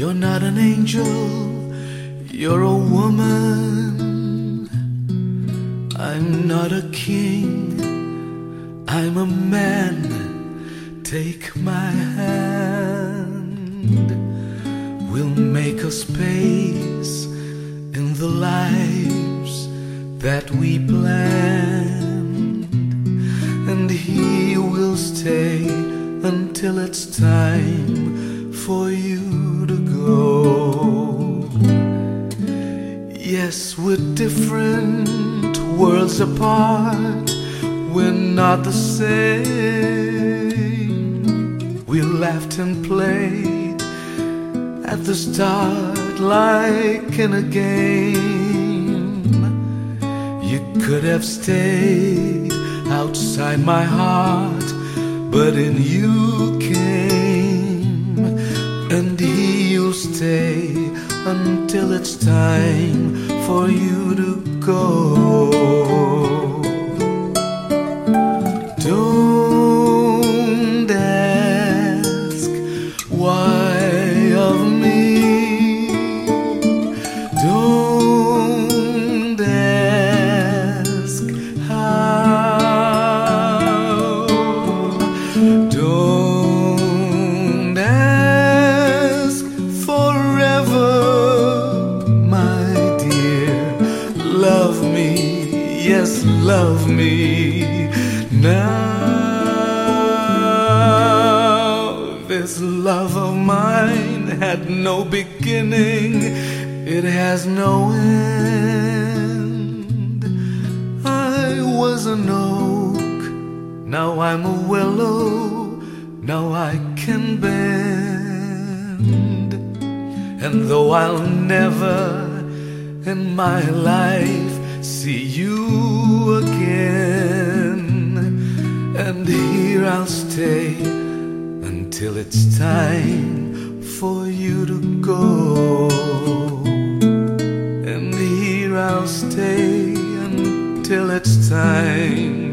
You're not an angel, you're a woman. I'm not a king, I'm a man. Take my hand, we'll make a space in the lives that we planned, and he will stay until it's time for you to go. Yes, we're different worlds apart, we're not the same. We laughed and played at the start like in a game. You could have stayed outside my heart, but in you stay until it's time for you to go. Don't ask why of me. Don't Love me, yes, love me now. This love of mine had no beginning, it has no end. I was an oak, now I'm a willow, now I can bend. And though I'll never in my life see you again, and here I'll stay until it's time for you to go. And here I'll stay until it's time